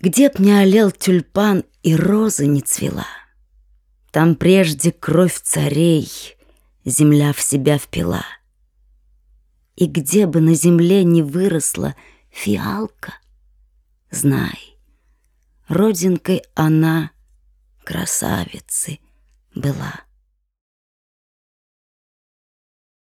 Где б не олел тюльпан и роза не цвела, Там прежде кровь царей земля в себя впила. И где бы на земле не выросла фиалка, Знай, родинкой она красавицы была.